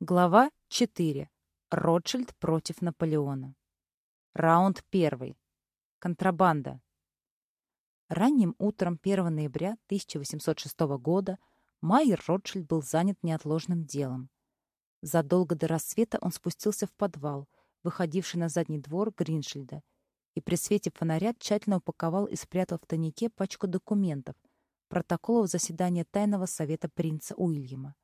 Глава 4. Ротшильд против Наполеона. Раунд 1. Контрабанда. Ранним утром 1 ноября 1806 года Майер Ротшильд был занят неотложным делом. Задолго до рассвета он спустился в подвал, выходивший на задний двор Гриншильда, и при свете фонаря тщательно упаковал и спрятал в тайнике пачку документов, протоколов заседания Тайного совета принца Уильяма.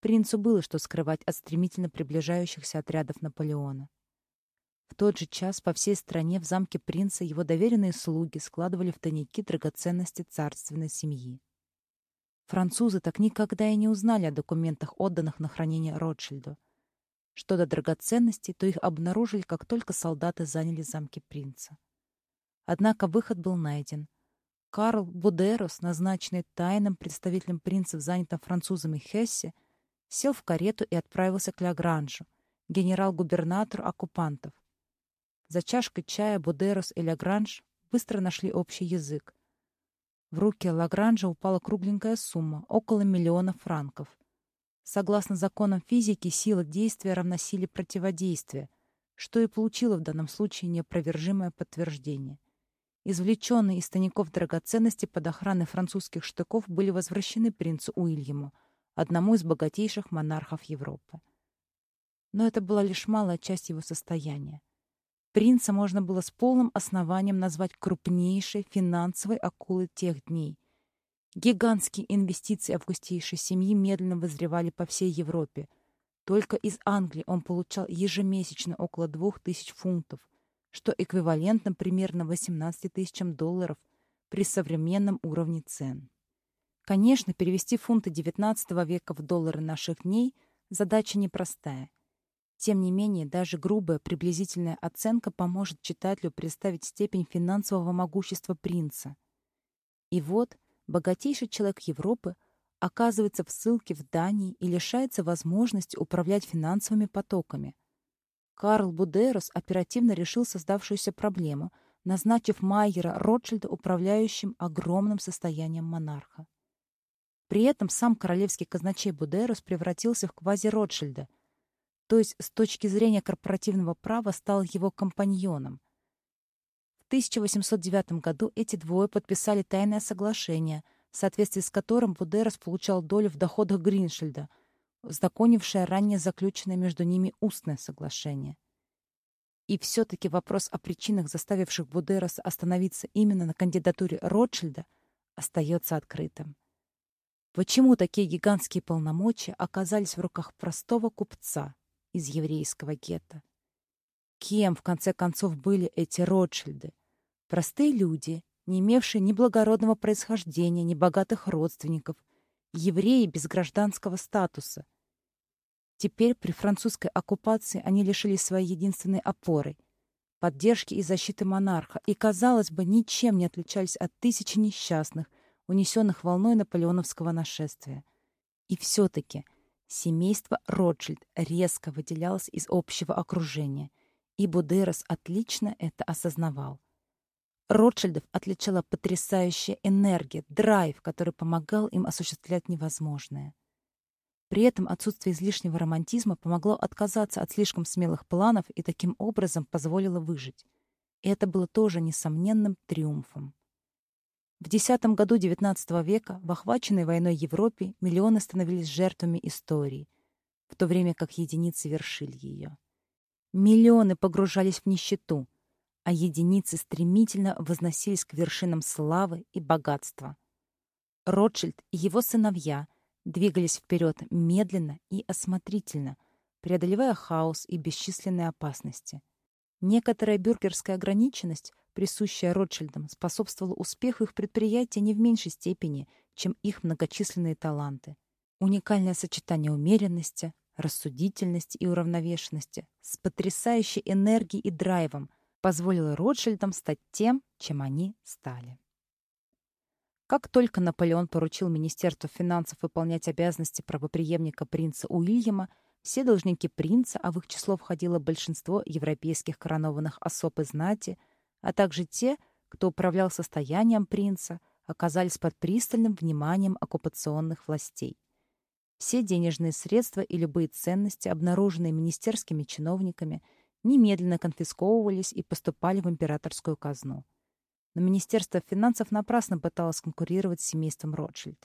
Принцу было что скрывать от стремительно приближающихся отрядов Наполеона. В тот же час по всей стране в замке принца его доверенные слуги складывали в тайники драгоценности царственной семьи. Французы так никогда и не узнали о документах, отданных на хранение Ротшильду. Что до драгоценностей, то их обнаружили, как только солдаты заняли замки принца. Однако выход был найден. Карл Будерос, назначенный тайным представителем принца в занятом французами Хессе, сел в карету и отправился к Лагранжу, генерал-губернатору оккупантов. За чашкой чая Будерос и Лагранж быстро нашли общий язык. В руки Лагранжа упала кругленькая сумма, около миллиона франков. Согласно законам физики, сила действия равна силе противодействия, что и получило в данном случае неопровержимое подтверждение. Извлеченные из тайников драгоценности под охраной французских штыков были возвращены принцу Уильяму — одному из богатейших монархов Европы. Но это была лишь малая часть его состояния. Принца можно было с полным основанием назвать крупнейшей финансовой акулой тех дней. Гигантские инвестиции августейшей семьи медленно вызревали по всей Европе. Только из Англии он получал ежемесячно около двух тысяч фунтов, что эквивалентно примерно 18 тысячам долларов при современном уровне цен. Конечно, перевести фунты XIX века в доллары наших дней – задача непростая. Тем не менее, даже грубая приблизительная оценка поможет читателю представить степень финансового могущества принца. И вот богатейший человек Европы оказывается в ссылке в Дании и лишается возможности управлять финансовыми потоками. Карл Будерос оперативно решил создавшуюся проблему, назначив Майера Ротшильда управляющим огромным состоянием монарха. При этом сам королевский казначей Будерус превратился в квази-Ротшильда, то есть с точки зрения корпоративного права стал его компаньоном. В 1809 году эти двое подписали тайное соглашение, в соответствии с которым Будерос получал долю в доходах Гриншильда, законившее ранее заключенное между ними устное соглашение. И все-таки вопрос о причинах, заставивших Будероса остановиться именно на кандидатуре Ротшильда, остается открытым. Почему такие гигантские полномочия оказались в руках простого купца из еврейского гетто? Кем, в конце концов, были эти Ротшильды? Простые люди, не имевшие ни благородного происхождения, ни богатых родственников, евреи без гражданского статуса. Теперь при французской оккупации они лишились своей единственной опоры — поддержки и защиты монарха, и, казалось бы, ничем не отличались от тысячи несчастных, унесенных волной наполеоновского нашествия. И все-таки семейство Ротшильд резко выделялось из общего окружения, и Будерос отлично это осознавал. Ротшильдов отличала потрясающая энергия, драйв, который помогал им осуществлять невозможное. При этом отсутствие излишнего романтизма помогло отказаться от слишком смелых планов и таким образом позволило выжить. И это было тоже несомненным триумфом. В X году XIX века в охваченной войной Европе миллионы становились жертвами истории, в то время как единицы вершили ее. Миллионы погружались в нищету, а единицы стремительно возносились к вершинам славы и богатства. Ротшильд и его сыновья двигались вперед медленно и осмотрительно, преодолевая хаос и бесчисленные опасности. Некоторая бюргерская ограниченность присущая Ротшильдам, способствовала успеху их предприятия не в меньшей степени, чем их многочисленные таланты. Уникальное сочетание умеренности, рассудительности и уравновешенности с потрясающей энергией и драйвом позволило Ротшильдам стать тем, чем они стали. Как только Наполеон поручил Министерству финансов выполнять обязанности правопреемника принца Уильяма, все должники принца, а в их число входило большинство европейских коронованных особ и знати, а также те, кто управлял состоянием принца, оказались под пристальным вниманием оккупационных властей. Все денежные средства и любые ценности, обнаруженные министерскими чиновниками, немедленно конфисковывались и поступали в императорскую казну. Но Министерство финансов напрасно пыталось конкурировать с семейством Ротшильд.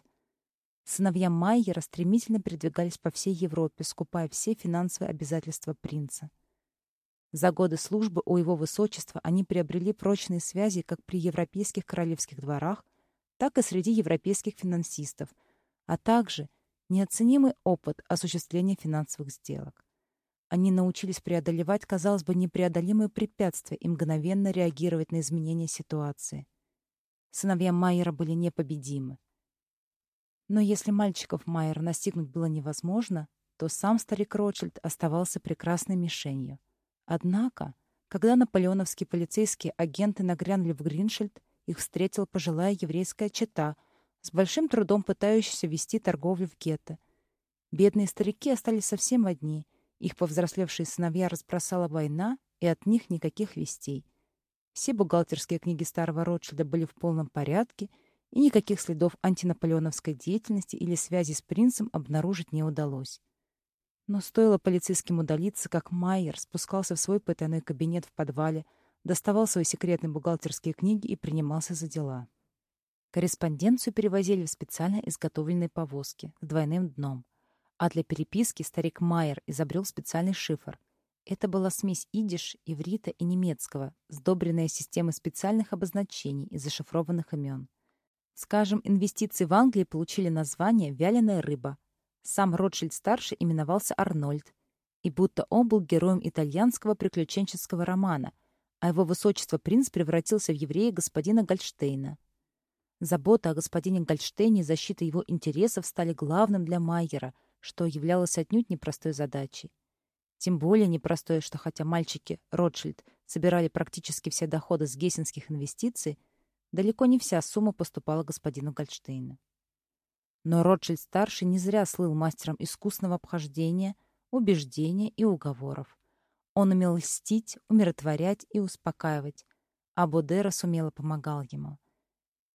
Сыновья Майера стремительно передвигались по всей Европе, скупая все финансовые обязательства принца. За годы службы у его высочества они приобрели прочные связи как при европейских королевских дворах, так и среди европейских финансистов, а также неоценимый опыт осуществления финансовых сделок. Они научились преодолевать, казалось бы, непреодолимые препятствия и мгновенно реагировать на изменения ситуации. Сыновья Майера были непобедимы. Но если мальчиков Майер настигнуть было невозможно, то сам старик Ротшильд оставался прекрасной мишенью. Однако, когда наполеоновские полицейские агенты нагрянули в Гриншильд, их встретила пожилая еврейская чета, с большим трудом пытающаяся вести торговлю в гетто. Бедные старики остались совсем одни, их повзрослевшие сыновья разбросала война, и от них никаких вестей. Все бухгалтерские книги старого Ротшильда были в полном порядке — и никаких следов антинаполеоновской деятельности или связи с принцем обнаружить не удалось. Но стоило полицейским удалиться, как Майер спускался в свой потайной кабинет в подвале, доставал свои секретные бухгалтерские книги и принимался за дела. Корреспонденцию перевозили в специально изготовленной повозке с двойным дном, а для переписки старик Майер изобрел специальный шифр. Это была смесь идиш, иврита и немецкого, сдобренная системой специальных обозначений и зашифрованных имен. Скажем, инвестиции в Англии получили название «вяленая рыба». Сам Ротшильд-старший именовался Арнольд. И будто он был героем итальянского приключенческого романа, а его высочество принц превратился в еврея господина Гольштейна. Забота о господине Гольштейне и защита его интересов стали главным для Майера, что являлось отнюдь непростой задачей. Тем более непростой, что хотя мальчики Ротшильд собирали практически все доходы с гессенских инвестиций, Далеко не вся сумма поступала господину Гольштейну. Но Ротшильд-старший не зря слыл мастером искусного обхождения, убеждения и уговоров. Он умел льстить, умиротворять и успокаивать, а Бодерос умело помогал ему.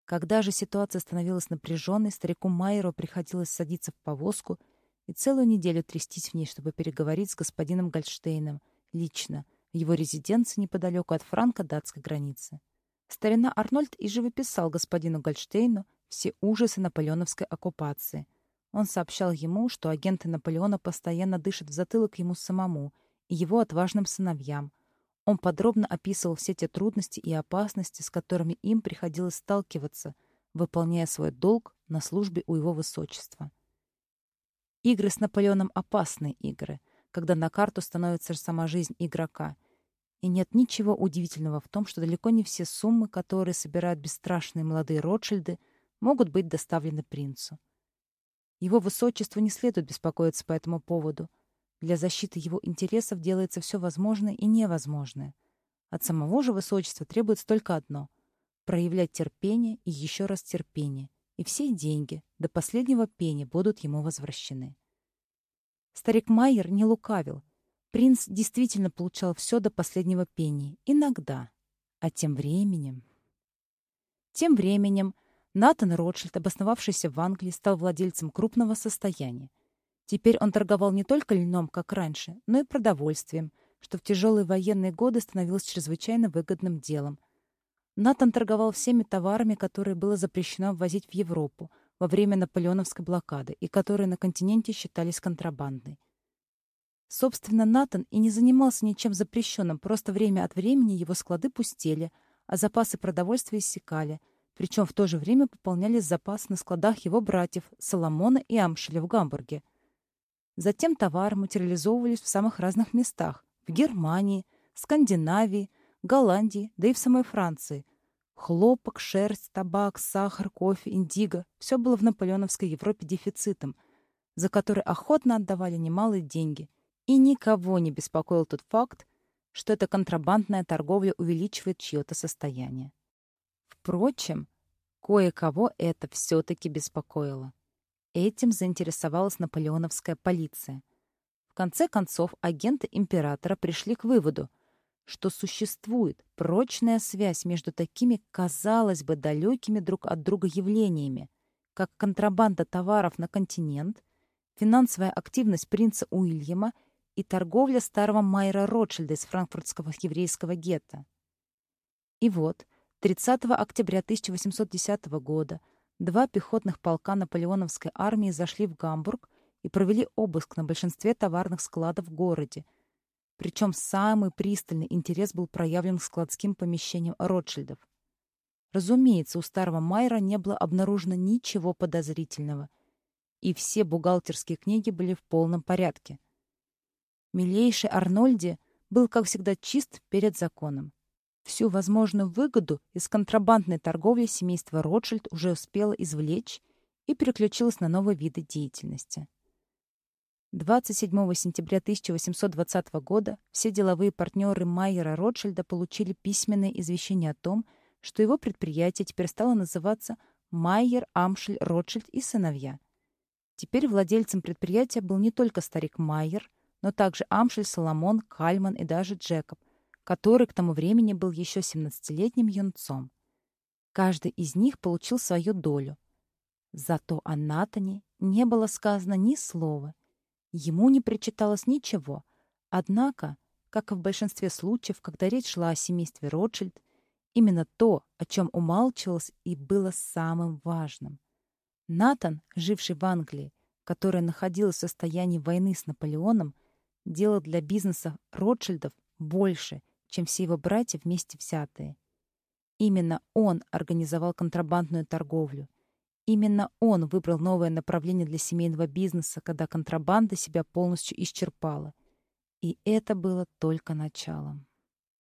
Когда же ситуация становилась напряженной, старику Майеру приходилось садиться в повозку и целую неделю трястись в ней, чтобы переговорить с господином Гольштейном лично в его резиденции неподалеку от франко-датской границы. Старина Арнольд и живописал господину Гольштейну все ужасы наполеоновской оккупации. Он сообщал ему, что агенты Наполеона постоянно дышат в затылок ему самому и его отважным сыновьям. Он подробно описывал все те трудности и опасности, с которыми им приходилось сталкиваться, выполняя свой долг на службе у его высочества. Игры с Наполеоном — опасные игры, когда на карту становится сама жизнь игрока — и нет ничего удивительного в том, что далеко не все суммы, которые собирают бесстрашные молодые Ротшильды, могут быть доставлены принцу. Его высочеству не следует беспокоиться по этому поводу. Для защиты его интересов делается все возможное и невозможное. От самого же высочества требуется только одно — проявлять терпение и еще раз терпение, и все деньги до последнего пени будут ему возвращены. Старик Майер не лукавил — Принц действительно получал все до последнего пенни. Иногда. А тем временем... Тем временем Натан Ротшильд, обосновавшийся в Англии, стал владельцем крупного состояния. Теперь он торговал не только льном, как раньше, но и продовольствием, что в тяжелые военные годы становилось чрезвычайно выгодным делом. Натан торговал всеми товарами, которые было запрещено ввозить в Европу во время наполеоновской блокады и которые на континенте считались контрабандой. Собственно, Натан и не занимался ничем запрещенным, просто время от времени его склады пустели, а запасы продовольствия иссякали, причем в то же время пополнялись запасы на складах его братьев Соломона и Амшеля в Гамбурге. Затем товары материализовывались в самых разных местах — в Германии, Скандинавии, Голландии, да и в самой Франции. Хлопок, шерсть, табак, сахар, кофе, индиго — все было в наполеоновской Европе дефицитом, за который охотно отдавали немалые деньги — и никого не беспокоил тот факт, что эта контрабандная торговля увеличивает чье-то состояние. Впрочем, кое-кого это все-таки беспокоило. Этим заинтересовалась наполеоновская полиция. В конце концов, агенты императора пришли к выводу, что существует прочная связь между такими, казалось бы, далекими друг от друга явлениями, как контрабанда товаров на континент финансовая активность принца Уильяма и торговля старого Майера Ротшильда из франкфуртского еврейского гетто. И вот, 30 октября 1810 года два пехотных полка наполеоновской армии зашли в Гамбург и провели обыск на большинстве товарных складов в городе. Причем самый пристальный интерес был проявлен к складским помещениям Ротшильдов. Разумеется, у старого Майера не было обнаружено ничего подозрительного, и все бухгалтерские книги были в полном порядке. Милейший Арнольди был, как всегда, чист перед законом. Всю возможную выгоду из контрабандной торговли семейство Ротшильд уже успело извлечь и переключилось на новые виды деятельности. 27 сентября 1820 года все деловые партнеры Майера Ротшильда получили письменное извещение о том, что его предприятие теперь стало называться Майер, Амшель, Ротшильд и сыновья. Теперь владельцем предприятия был не только старик Майер, но также Амшель, Соломон, Кальман и даже Джекоб, который к тому времени был еще 17-летним юнцом. Каждый из них получил свою долю. Зато о Натане не было сказано ни слова. Ему не причиталось ничего. Однако, как и в большинстве случаев, когда речь шла о семействе Ротшильд, Именно то, о чем умалчивалось и было самым важным. Натан, живший в Англии, которая находилась в состоянии войны с Наполеоном, делал для бизнеса Ротшильдов больше, чем все его братья вместе взятые. Именно он организовал контрабандную торговлю. Именно он выбрал новое направление для семейного бизнеса, когда контрабанда себя полностью исчерпала. И это было только началом.